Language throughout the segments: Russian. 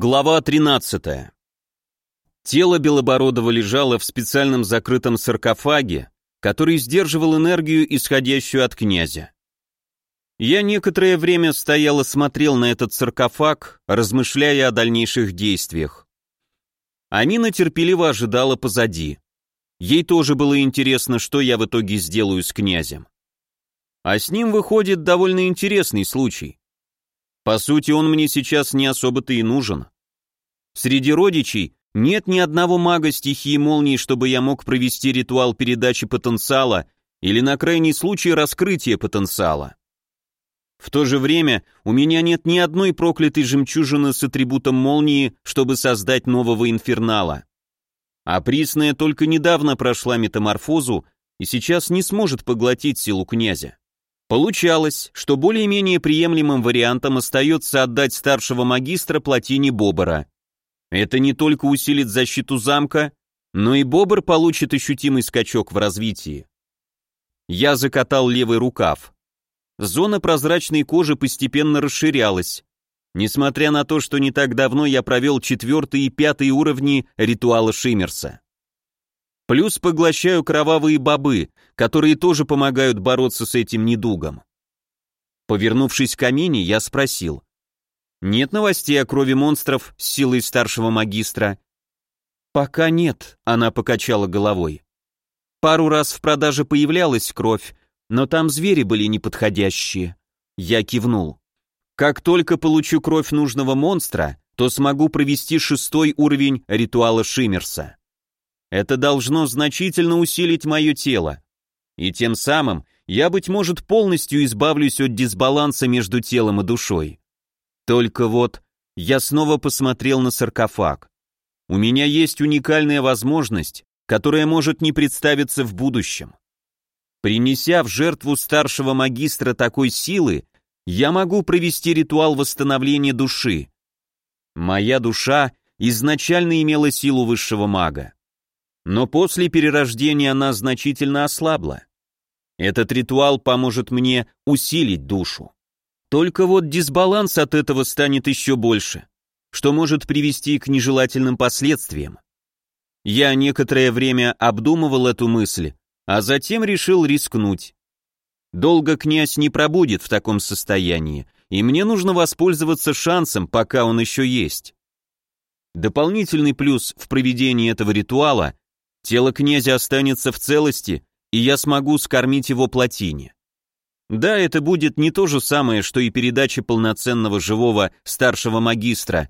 Глава 13. Тело Белобородова лежало в специальном закрытом саркофаге, который сдерживал энергию, исходящую от князя. Я некоторое время стоял и смотрел на этот саркофаг, размышляя о дальнейших действиях. Амина терпеливо ожидала позади. Ей тоже было интересно, что я в итоге сделаю с князем. А с ним выходит довольно интересный случай. По сути, он мне сейчас не особо-то и нужен. Среди родичей нет ни одного мага стихии молнии, чтобы я мог провести ритуал передачи потенциала или на крайний случай раскрытия потенциала. В то же время у меня нет ни одной проклятой жемчужины с атрибутом молнии, чтобы создать нового инфернала. А Присная только недавно прошла метаморфозу и сейчас не сможет поглотить силу князя. Получалось, что более-менее приемлемым вариантом остается отдать старшего магистра плотине Бобора. Это не только усилит защиту замка, но и Бобр получит ощутимый скачок в развитии. Я закатал левый рукав. Зона прозрачной кожи постепенно расширялась. Несмотря на то, что не так давно я провел четвертый и пятый уровни ритуала Шиммерса. Плюс поглощаю кровавые бобы, которые тоже помогают бороться с этим недугом. Повернувшись к камине, я спросил. «Нет новостей о крови монстров с силой старшего магистра?» «Пока нет», — она покачала головой. «Пару раз в продаже появлялась кровь, но там звери были неподходящие». Я кивнул. «Как только получу кровь нужного монстра, то смогу провести шестой уровень ритуала Шиммерса. Это должно значительно усилить мое тело. И тем самым я, быть может, полностью избавлюсь от дисбаланса между телом и душой. Только вот я снова посмотрел на саркофаг. У меня есть уникальная возможность, которая может не представиться в будущем. Принеся в жертву старшего магистра такой силы, я могу провести ритуал восстановления души. Моя душа изначально имела силу высшего мага. Но после перерождения она значительно ослабла. Этот ритуал поможет мне усилить душу. Только вот дисбаланс от этого станет еще больше, что может привести к нежелательным последствиям. Я некоторое время обдумывал эту мысль, а затем решил рискнуть. Долго князь не пробудет в таком состоянии, и мне нужно воспользоваться шансом, пока он еще есть. Дополнительный плюс в проведении этого ритуала Тело князя останется в целости, и я смогу скормить его плотине. Да, это будет не то же самое, что и передача полноценного живого старшего магистра,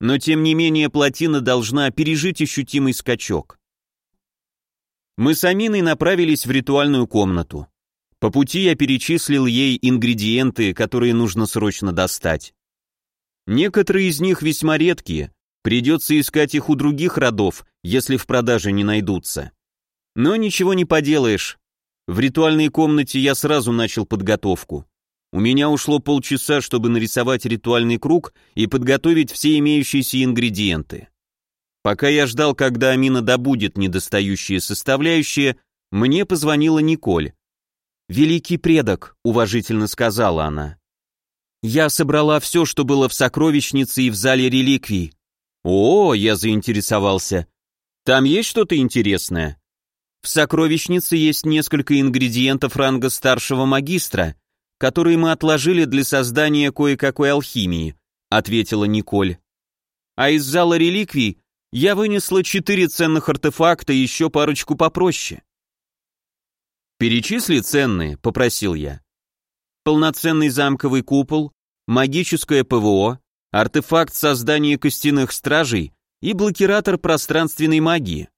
но тем не менее плотина должна пережить ощутимый скачок. Мы с Аминой направились в ритуальную комнату. По пути я перечислил ей ингредиенты, которые нужно срочно достать. Некоторые из них весьма редкие, Придется искать их у других родов, если в продаже не найдутся. Но ничего не поделаешь. В ритуальной комнате я сразу начал подготовку. У меня ушло полчаса, чтобы нарисовать ритуальный круг и подготовить все имеющиеся ингредиенты. Пока я ждал, когда Амина добудет недостающие составляющие, мне позвонила Николь. «Великий предок», — уважительно сказала она. «Я собрала все, что было в сокровищнице и в зале реликвий. «О, я заинтересовался. Там есть что-то интересное?» «В сокровищнице есть несколько ингредиентов ранга старшего магистра, которые мы отложили для создания кое-какой алхимии», ответила Николь. «А из зала реликвий я вынесла четыре ценных артефакта и еще парочку попроще». «Перечисли ценные», — попросил я. «Полноценный замковый купол, магическое ПВО, артефакт создания костяных стражей и блокиратор пространственной магии.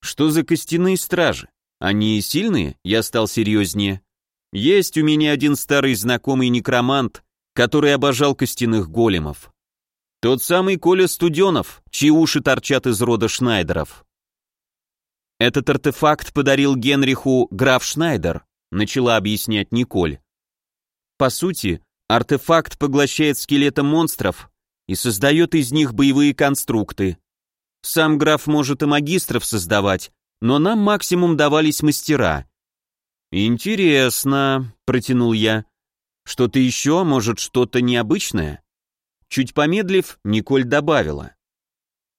Что за костяные стражи? Они сильные? Я стал серьезнее. Есть у меня один старый знакомый некромант, который обожал костяных големов. Тот самый Коля Студенов, чьи уши торчат из рода Шнайдеров. Этот артефакт подарил Генриху граф Шнайдер, начала объяснять Николь. По сути, Артефакт поглощает скелеты монстров и создает из них боевые конструкты. Сам граф может и магистров создавать, но нам максимум давались мастера. «Интересно», — протянул я. «Что-то еще, может, что-то необычное?» Чуть помедлив, Николь добавила.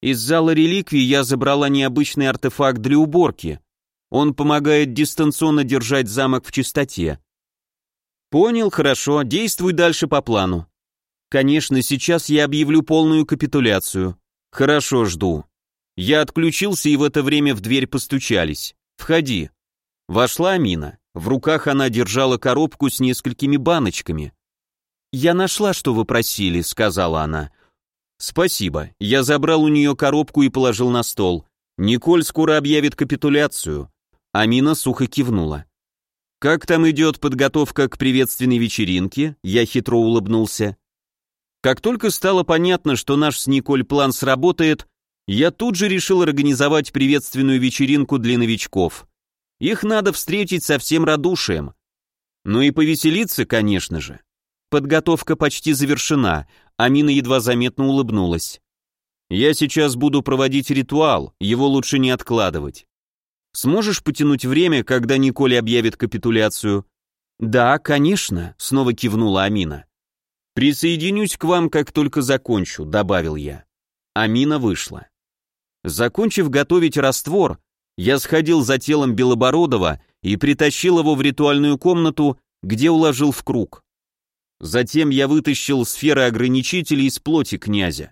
Из зала реликвий я забрала необычный артефакт для уборки. Он помогает дистанционно держать замок в чистоте. Понял, хорошо, действуй дальше по плану. Конечно, сейчас я объявлю полную капитуляцию. Хорошо, жду. Я отключился, и в это время в дверь постучались. Входи. Вошла Амина. В руках она держала коробку с несколькими баночками. «Я нашла, что вы просили», — сказала она. «Спасибо. Я забрал у нее коробку и положил на стол. Николь скоро объявит капитуляцию». Амина сухо кивнула. «Как там идет подготовка к приветственной вечеринке?» Я хитро улыбнулся. Как только стало понятно, что наш с Николь план сработает, я тут же решил организовать приветственную вечеринку для новичков. Их надо встретить со всем радушием. Ну и повеселиться, конечно же. Подготовка почти завершена, Амина едва заметно улыбнулась. Я сейчас буду проводить ритуал, его лучше не откладывать. Сможешь потянуть время, когда Николь объявит капитуляцию? Да, конечно, снова кивнула Амина. Присоединюсь к вам, как только закончу, добавил я. Амина вышла. Закончив готовить раствор, я сходил за телом Белобородова и притащил его в ритуальную комнату, где уложил в круг. Затем я вытащил сферы ограничителей из плоти князя.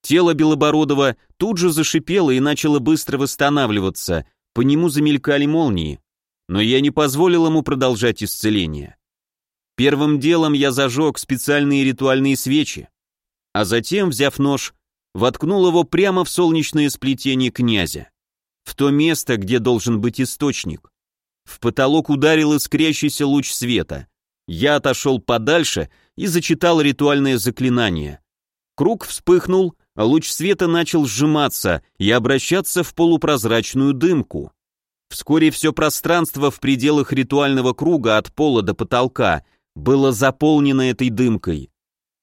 Тело Белобородова тут же зашипело и начало быстро восстанавливаться, по нему замелькали молнии, но я не позволил ему продолжать исцеление. Первым делом я зажег специальные ритуальные свечи, а затем, взяв нож, воткнул его прямо в солнечное сплетение князя, в то место, где должен быть источник. В потолок ударил искрящийся луч света. Я отошел подальше и зачитал ритуальное заклинание. Круг вспыхнул, луч света начал сжиматься и обращаться в полупрозрачную дымку. Вскоре все пространство в пределах ритуального круга от пола до потолка было заполнено этой дымкой.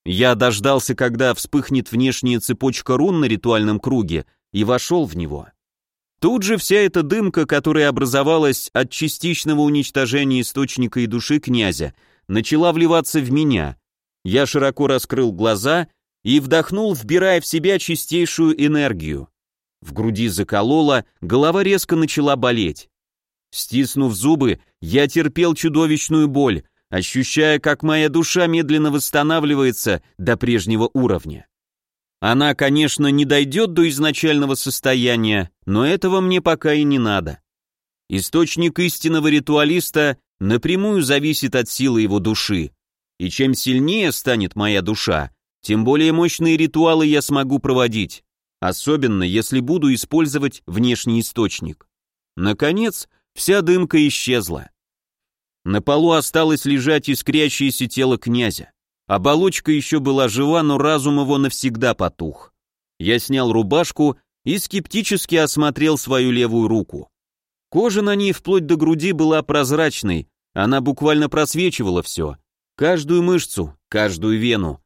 Я дождался, когда вспыхнет внешняя цепочка рун на ритуальном круге, и вошел в него. Тут же вся эта дымка, которая образовалась от частичного уничтожения источника и души князя, начала вливаться в меня. Я широко раскрыл глаза и вдохнул, вбирая в себя чистейшую энергию. В груди закололо, голова резко начала болеть. Стиснув зубы, я терпел чудовищную боль, ощущая, как моя душа медленно восстанавливается до прежнего уровня. Она, конечно, не дойдет до изначального состояния, но этого мне пока и не надо. Источник истинного ритуалиста напрямую зависит от силы его души, и чем сильнее станет моя душа, тем более мощные ритуалы я смогу проводить, особенно если буду использовать внешний источник. Наконец, вся дымка исчезла. На полу осталось лежать искрящееся тело князя. Оболочка еще была жива, но разум его навсегда потух. Я снял рубашку и скептически осмотрел свою левую руку. Кожа на ней вплоть до груди была прозрачной, она буквально просвечивала все, каждую мышцу, каждую вену.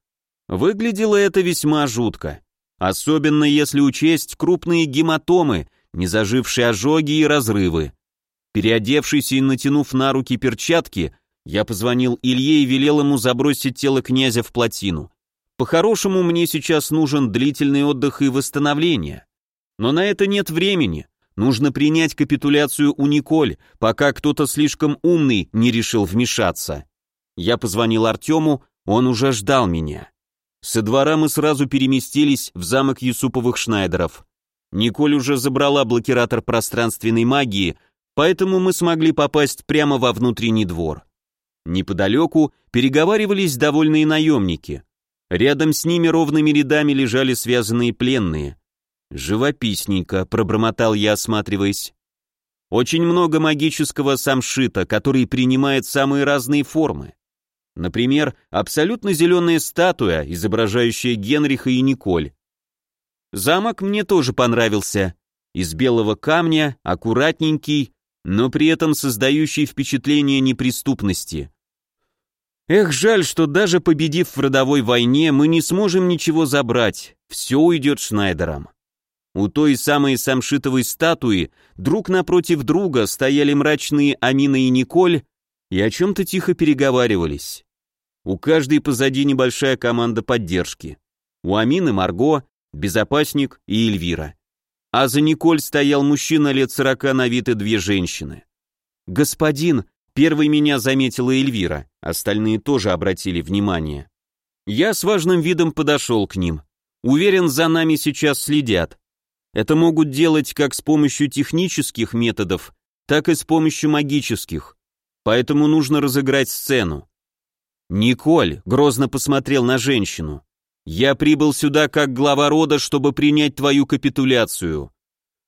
Выглядело это весьма жутко, особенно если учесть крупные гематомы, незажившие ожоги и разрывы. Переодевшись и натянув на руки перчатки, я позвонил Илье и велел ему забросить тело князя в плотину. По-хорошему, мне сейчас нужен длительный отдых и восстановление. Но на это нет времени. Нужно принять капитуляцию у Николь, пока кто-то слишком умный не решил вмешаться. Я позвонил Артему, он уже ждал меня. Со двора мы сразу переместились в замок Юсуповых Шнайдеров. Николь уже забрала блокиратор пространственной магии, поэтому мы смогли попасть прямо во внутренний двор. Неподалеку переговаривались довольные наемники. Рядом с ними ровными рядами лежали связанные пленные. «Живописненько», — пробормотал я, осматриваясь. «Очень много магического самшита, который принимает самые разные формы. Например, абсолютно зеленая статуя, изображающая Генриха и Николь. Замок мне тоже понравился. Из белого камня, аккуратненький, но при этом создающий впечатление неприступности. Эх, жаль, что даже победив в родовой войне, мы не сможем ничего забрать, все уйдет Шнайдером. У той самой самшитовой статуи друг напротив друга стояли мрачные Амина и Николь и о чем-то тихо переговаривались. У каждой позади небольшая команда поддержки. У Амины Марго, безопасник и Эльвира. А за Николь стоял мужчина лет сорока на вид и две женщины. «Господин», первой меня заметила Эльвира, остальные тоже обратили внимание. Я с важным видом подошел к ним. Уверен, за нами сейчас следят. Это могут делать как с помощью технических методов, так и с помощью магических. Поэтому нужно разыграть сцену. Николь грозно посмотрел на женщину. Я прибыл сюда как глава рода, чтобы принять твою капитуляцию.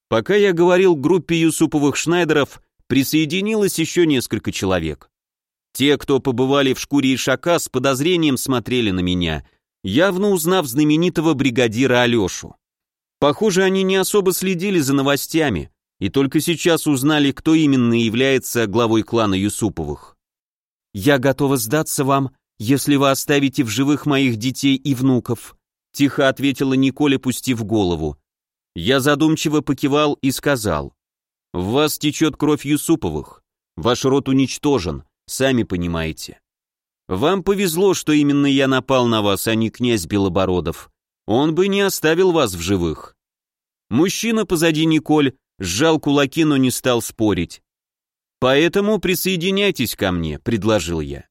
Пока я говорил группе Юсуповых Шнайдеров, присоединилось еще несколько человек. Те, кто побывали в шкуре ишака, с подозрением смотрели на меня, явно узнав знаменитого бригадира Алешу. Похоже, они не особо следили за новостями и только сейчас узнали, кто именно является главой клана Юсуповых. «Я готова сдаться вам, если вы оставите в живых моих детей и внуков», тихо ответила Николь, пустив голову. Я задумчиво покивал и сказал, «В вас течет кровь Юсуповых, ваш род уничтожен, сами понимаете. Вам повезло, что именно я напал на вас, а не князь Белобородов. Он бы не оставил вас в живых». Мужчина позади Николь сжал кулаки, но не стал спорить. «Поэтому присоединяйтесь ко мне», — предложил я.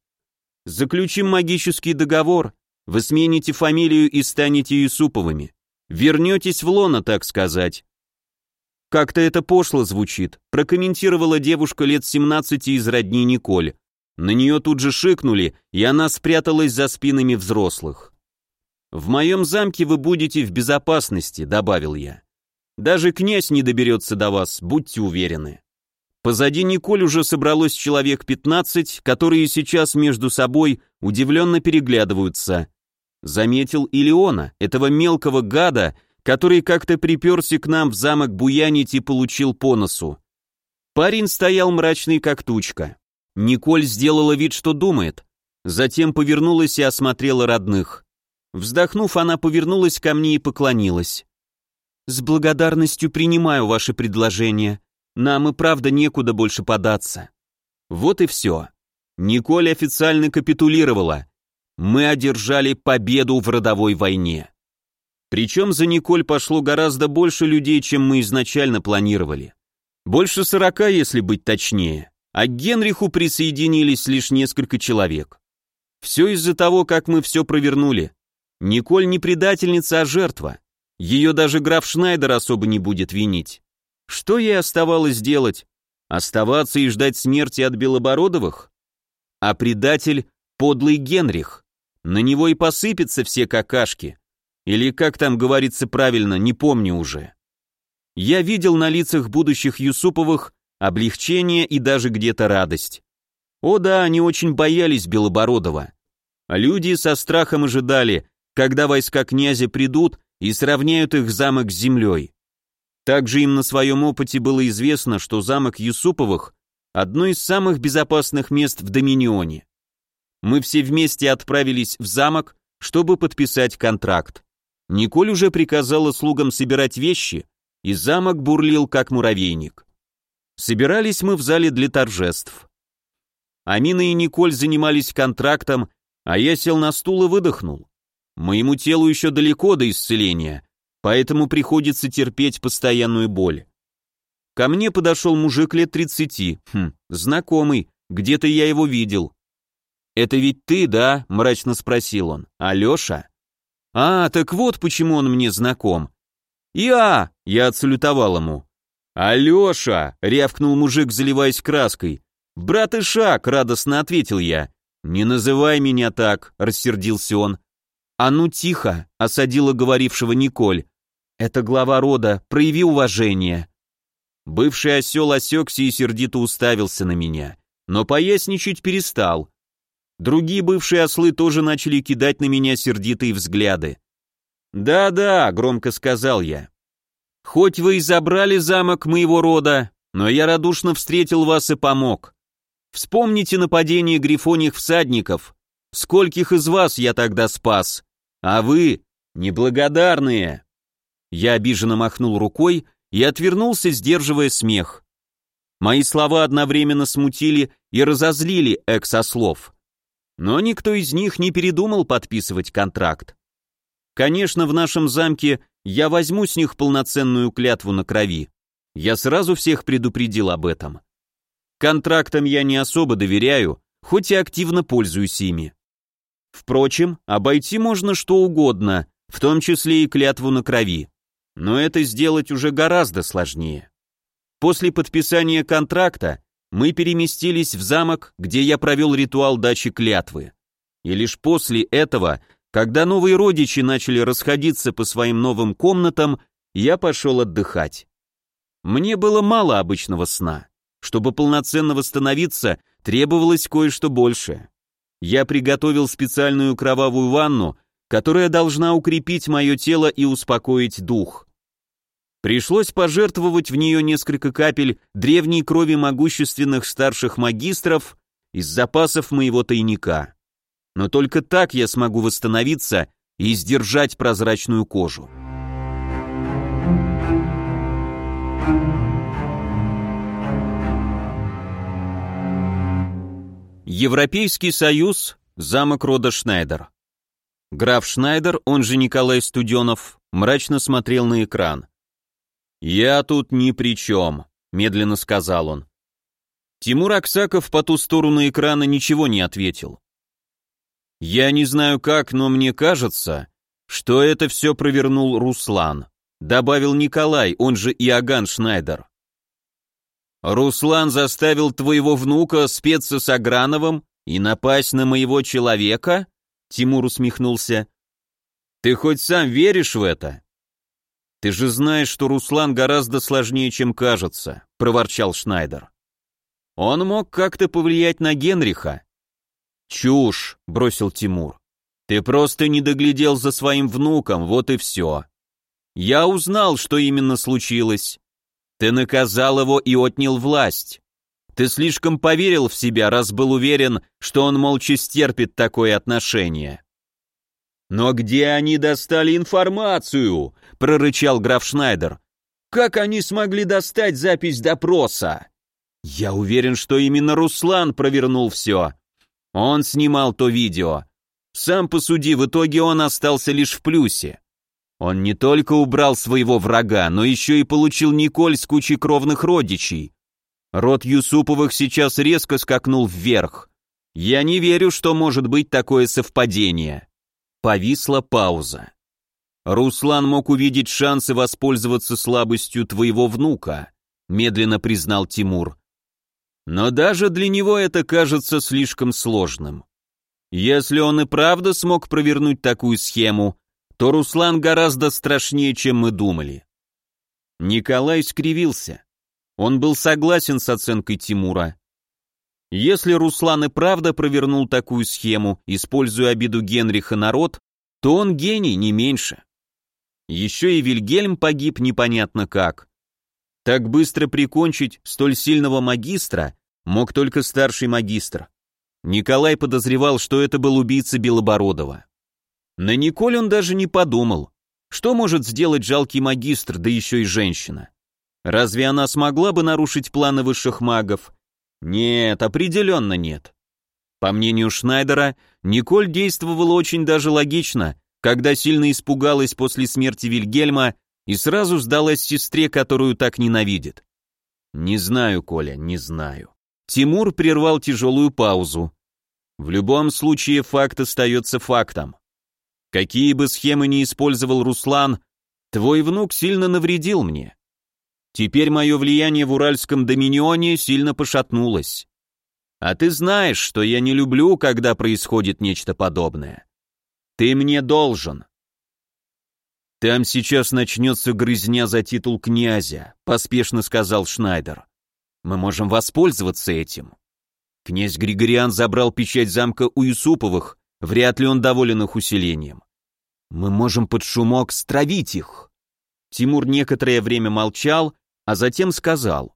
Заключим магический договор, вы смените фамилию и станете Юсуповыми. Вернетесь в лоно, так сказать. Как-то это пошло звучит, прокомментировала девушка лет 17 из родни Николь. На нее тут же шикнули, и она спряталась за спинами взрослых. «В моем замке вы будете в безопасности», — добавил я. «Даже князь не доберется до вас, будьте уверены». Позади Николь уже собралось человек 15, которые сейчас между собой удивленно переглядываются. Заметил и Леона, этого мелкого гада, который как-то приперся к нам в замок буянить и получил по носу. Парень стоял мрачный как тучка. Николь сделала вид, что думает. Затем повернулась и осмотрела родных. Вздохнув, она повернулась ко мне и поклонилась. «С благодарностью принимаю ваше предложение», нам и правда некуда больше податься. Вот и все. Николь официально капитулировала. Мы одержали победу в родовой войне. Причем за Николь пошло гораздо больше людей, чем мы изначально планировали. Больше сорока, если быть точнее. А к Генриху присоединились лишь несколько человек. Все из-за того, как мы все провернули. Николь не предательница, а жертва. Ее даже граф Шнайдер особо не будет винить. Что ей оставалось делать? Оставаться и ждать смерти от Белобородовых? А предатель — подлый Генрих. На него и посыпятся все какашки. Или, как там говорится правильно, не помню уже. Я видел на лицах будущих Юсуповых облегчение и даже где-то радость. О да, они очень боялись Белобородова. Люди со страхом ожидали, когда войска князя придут и сравняют их замок с землей. Также им на своем опыте было известно, что замок Юсуповых – одно из самых безопасных мест в Доминионе. Мы все вместе отправились в замок, чтобы подписать контракт. Николь уже приказала слугам собирать вещи, и замок бурлил как муравейник. Собирались мы в зале для торжеств. Амина и Николь занимались контрактом, а я сел на стул и выдохнул. Моему телу еще далеко до исцеления, поэтому приходится терпеть постоянную боль. Ко мне подошел мужик лет тридцати, хм, знакомый, где-то я его видел. «Это ведь ты, да?» — мрачно спросил он. «Алеша?» «А, так вот почему он мне знаком». «Я!» — я отсалютовал ему. «Алеша!» — рявкнул мужик, заливаясь краской. «Брат Ишак!» — радостно ответил я. «Не называй меня так!» — рассердился он. «А ну тихо!» — осадила говорившего Николь. Это глава рода, прояви уважение. Бывший осел осекся и сердито уставился на меня, но поясничать перестал. Другие бывшие ослы тоже начали кидать на меня сердитые взгляды. «Да-да», — громко сказал я. «Хоть вы и забрали замок моего рода, но я радушно встретил вас и помог. Вспомните нападение грифоних всадников. Скольких из вас я тогда спас? А вы, неблагодарные!» Я обиженно махнул рукой и отвернулся, сдерживая смех. Мои слова одновременно смутили и разозлили эксослов. Но никто из них не передумал подписывать контракт. Конечно, в нашем замке я возьму с них полноценную клятву на крови. Я сразу всех предупредил об этом. Контрактам я не особо доверяю, хоть и активно пользуюсь ими. Впрочем, обойти можно что угодно, в том числе и клятву на крови. Но это сделать уже гораздо сложнее. После подписания контракта мы переместились в замок, где я провел ритуал дачи клятвы. И лишь после этого, когда новые родичи начали расходиться по своим новым комнатам, я пошел отдыхать. Мне было мало обычного сна. Чтобы полноценно восстановиться, требовалось кое-что большее. Я приготовил специальную кровавую ванну, которая должна укрепить мое тело и успокоить дух. Пришлось пожертвовать в нее несколько капель древней крови могущественных старших магистров из запасов моего тайника. Но только так я смогу восстановиться и сдержать прозрачную кожу. Европейский союз, замок рода Шнайдер. Граф Шнайдер, он же Николай Студенов, мрачно смотрел на экран. «Я тут ни при чем», — медленно сказал он. Тимур Аксаков по ту сторону экрана ничего не ответил. «Я не знаю как, но мне кажется, что это все провернул Руслан», добавил Николай, он же Иоганн Шнайдер. Руслан заставил твоего внука спеться с Аграновым и напасть на моего человека? Тимур усмехнулся. Ты хоть сам веришь в это? Ты же знаешь, что Руслан гораздо сложнее, чем кажется, проворчал Шнайдер. Он мог как-то повлиять на Генриха. Чушь, бросил Тимур. Ты просто не доглядел за своим внуком, вот и все. Я узнал, что именно случилось. Ты наказал его и отнял власть. Ты слишком поверил в себя, раз был уверен, что он молча стерпит такое отношение. «Но где они достали информацию?» — прорычал граф Шнайдер. «Как они смогли достать запись допроса?» «Я уверен, что именно Руслан провернул все. Он снимал то видео. Сам посуди, в итоге он остался лишь в плюсе. Он не только убрал своего врага, но еще и получил Николь с кучей кровных родичей. Род Юсуповых сейчас резко скакнул вверх. Я не верю, что может быть такое совпадение. Повисла пауза. Руслан мог увидеть шансы воспользоваться слабостью твоего внука, медленно признал Тимур. Но даже для него это кажется слишком сложным. Если он и правда смог провернуть такую схему, то Руслан гораздо страшнее, чем мы думали. Николай скривился. Он был согласен с оценкой Тимура. Если Руслан и правда провернул такую схему, используя обиду Генриха народ, то он гений не меньше. Еще и Вильгельм погиб непонятно как. Так быстро прикончить столь сильного магистра мог только старший магистр. Николай подозревал, что это был убийца Белобородова. На Николь он даже не подумал. Что может сделать жалкий магистр, да еще и женщина? Разве она смогла бы нарушить планы высших магов? Нет, определенно нет. По мнению Шнайдера, Николь действовала очень даже логично, когда сильно испугалась после смерти Вильгельма и сразу сдалась сестре, которую так ненавидит. Не знаю, Коля, не знаю. Тимур прервал тяжелую паузу. В любом случае факт остается фактом. Какие бы схемы ни использовал Руслан, твой внук сильно навредил мне. Теперь мое влияние в Уральском доминионе сильно пошатнулось. А ты знаешь, что я не люблю, когда происходит нечто подобное. Ты мне должен. Там сейчас начнется грызня за титул князя, поспешно сказал Шнайдер. Мы можем воспользоваться этим. Князь Григориан забрал печать замка у Юсуповых, вряд ли он доволен их усилением. Мы можем под шумок стравить их. Тимур некоторое время молчал, а затем сказал.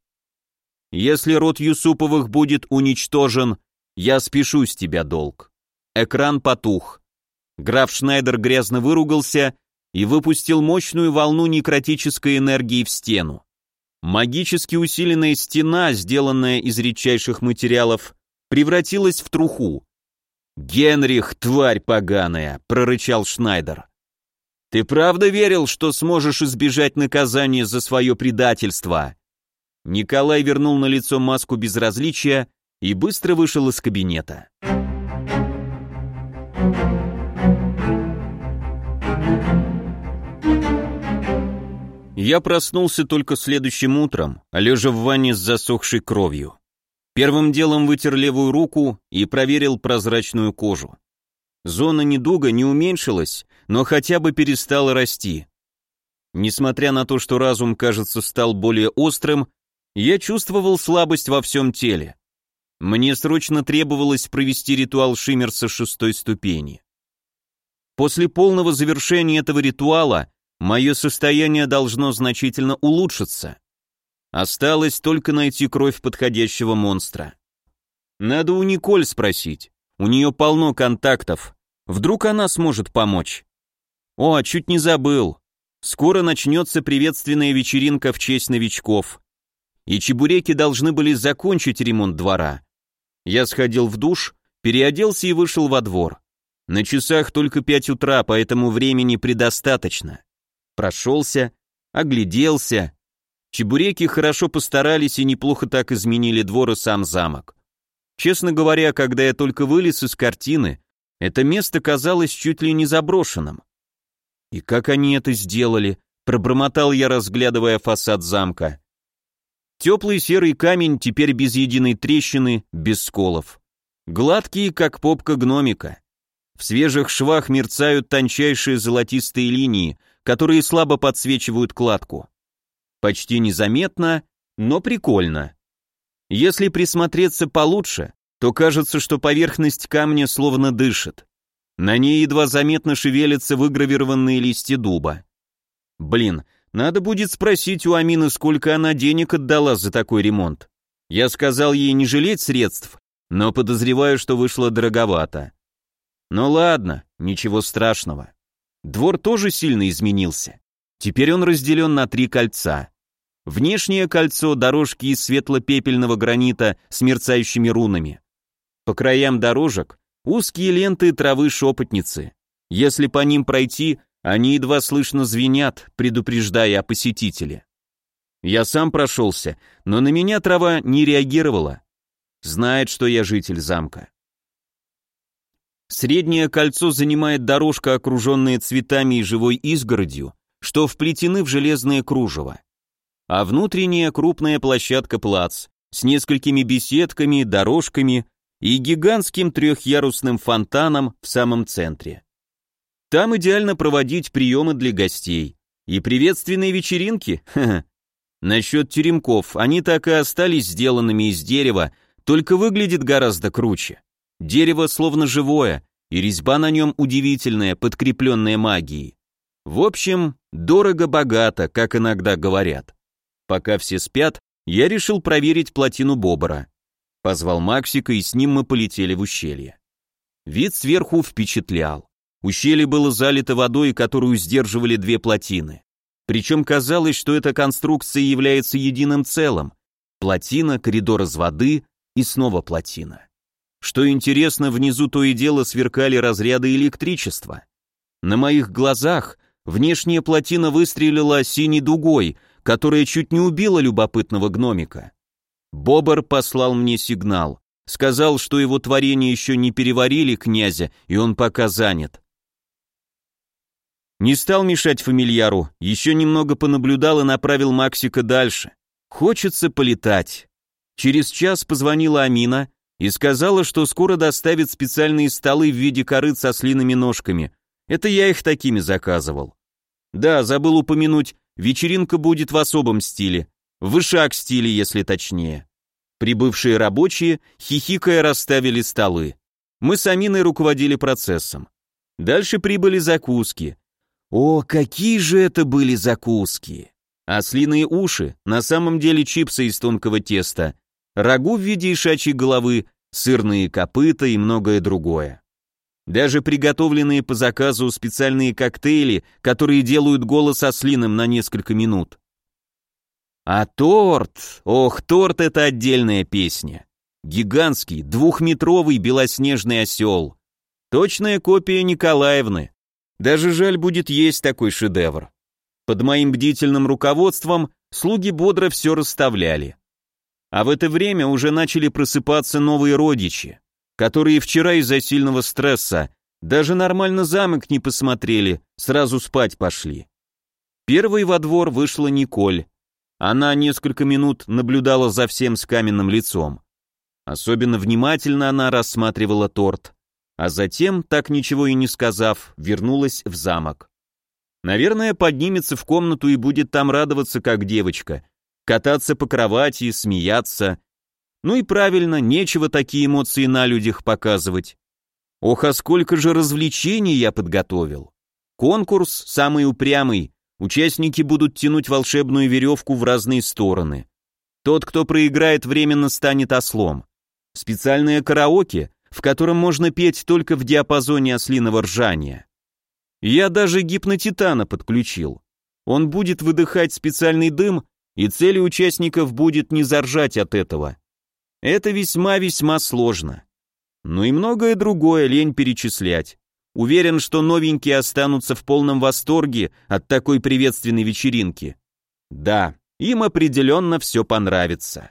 Если род Юсуповых будет уничтожен, я спешу с тебя долг. Экран потух. Граф Шнайдер грязно выругался и выпустил мощную волну некротической энергии в стену. Магически усиленная стена, сделанная из редчайших материалов, превратилась в труху. «Генрих, тварь поганая!» — прорычал Шнайдер. Ты правда верил, что сможешь избежать наказания за свое предательство?» Николай вернул на лицо маску безразличия и быстро вышел из кабинета. Я проснулся только следующим утром, лежа в ванне с засохшей кровью. Первым делом вытер левую руку и проверил прозрачную кожу. Зона недуга не уменьшилась, но хотя бы перестала расти. Несмотря на то, что разум, кажется, стал более острым, я чувствовал слабость во всем теле. Мне срочно требовалось провести ритуал Шиммерса шестой ступени. После полного завершения этого ритуала мое состояние должно значительно улучшиться. Осталось только найти кровь подходящего монстра. Надо у Николь спросить. У нее полно контактов. Вдруг она сможет помочь. О, чуть не забыл. Скоро начнется приветственная вечеринка в честь новичков. И чебуреки должны были закончить ремонт двора. Я сходил в душ, переоделся и вышел во двор. На часах только пять утра, поэтому времени предостаточно прошелся, огляделся. Чебуреки хорошо постарались и неплохо так изменили двор и сам замок. Честно говоря, когда я только вылез из картины, это место казалось чуть ли не заброшенным. И как они это сделали, пробормотал я, разглядывая фасад замка. Теплый серый камень теперь без единой трещины, без сколов. Гладкий, как попка гномика. В свежих швах мерцают тончайшие золотистые линии, которые слабо подсвечивают кладку. Почти незаметно, но прикольно. Если присмотреться получше, то кажется, что поверхность камня словно дышит. На ней едва заметно шевелятся выгравированные листья дуба. Блин, надо будет спросить у Амины, сколько она денег отдала за такой ремонт. Я сказал ей не жалеть средств, но подозреваю, что вышло дороговато. Ну ладно, ничего страшного. Двор тоже сильно изменился. Теперь он разделен на три кольца. Внешнее кольцо – дорожки из светло-пепельного гранита с мерцающими рунами. По краям дорожек – узкие ленты травы-шепотницы. Если по ним пройти, они едва слышно звенят, предупреждая о посетителе. Я сам прошелся, но на меня трава не реагировала. Знает, что я житель замка. Среднее кольцо занимает дорожка, окруженная цветами и живой изгородью, что вплетены в железное кружево. А внутренняя крупная площадка-плац с несколькими беседками, дорожками и гигантским трехъярусным фонтаном в самом центре. Там идеально проводить приемы для гостей. И приветственные вечеринки? Ха -ха. Насчет теремков, они так и остались сделанными из дерева, только выглядит гораздо круче. Дерево словно живое, и резьба на нем удивительная, подкрепленная магией. В общем, дорого-богато, как иногда говорят. Пока все спят, я решил проверить плотину Бобора. Позвал Максика, и с ним мы полетели в ущелье. Вид сверху впечатлял. Ущелье было залито водой, которую сдерживали две плотины. Причем казалось, что эта конструкция является единым целым. Плотина, коридор из воды и снова плотина. Что интересно, внизу то и дело сверкали разряды электричества. На моих глазах внешняя плотина выстрелила синей дугой, которая чуть не убила любопытного гномика. Бобр послал мне сигнал. Сказал, что его творение еще не переварили князя, и он пока занят. Не стал мешать фамильяру, еще немного понаблюдал и направил Максика дальше. Хочется полетать. Через час позвонила Амина, и сказала, что скоро доставит специальные столы в виде корыт со слиными ножками. Это я их такими заказывал. Да, забыл упомянуть, вечеринка будет в особом стиле, в вышак стиле, если точнее. Прибывшие рабочие, хихикая, расставили столы. Мы с Аминой руководили процессом. Дальше прибыли закуски. О, какие же это были закуски! Ослиные уши, на самом деле чипсы из тонкого теста, рагу в виде ишачьей головы, сырные копыта и многое другое. Даже приготовленные по заказу специальные коктейли, которые делают голос ослиным на несколько минут. А торт, ох, торт это отдельная песня. Гигантский, двухметровый белоснежный осел. Точная копия Николаевны. Даже жаль будет есть такой шедевр. Под моим бдительным руководством слуги бодро все расставляли. А в это время уже начали просыпаться новые родичи, которые вчера из-за сильного стресса даже нормально замок не посмотрели, сразу спать пошли. Первой во двор вышла Николь. Она несколько минут наблюдала за всем с каменным лицом. Особенно внимательно она рассматривала торт, а затем, так ничего и не сказав, вернулась в замок. Наверное, поднимется в комнату и будет там радоваться, как девочка, кататься по кровати, смеяться. Ну и правильно, нечего такие эмоции на людях показывать. Ох, а сколько же развлечений я подготовил. Конкурс самый упрямый, участники будут тянуть волшебную веревку в разные стороны. Тот, кто проиграет, временно станет ослом. Специальное караоке, в котором можно петь только в диапазоне ослиного ржания. Я даже гипнотитана подключил. Он будет выдыхать специальный дым, и целью участников будет не заржать от этого. Это весьма-весьма сложно. Ну и многое другое лень перечислять. Уверен, что новенькие останутся в полном восторге от такой приветственной вечеринки. Да, им определенно все понравится.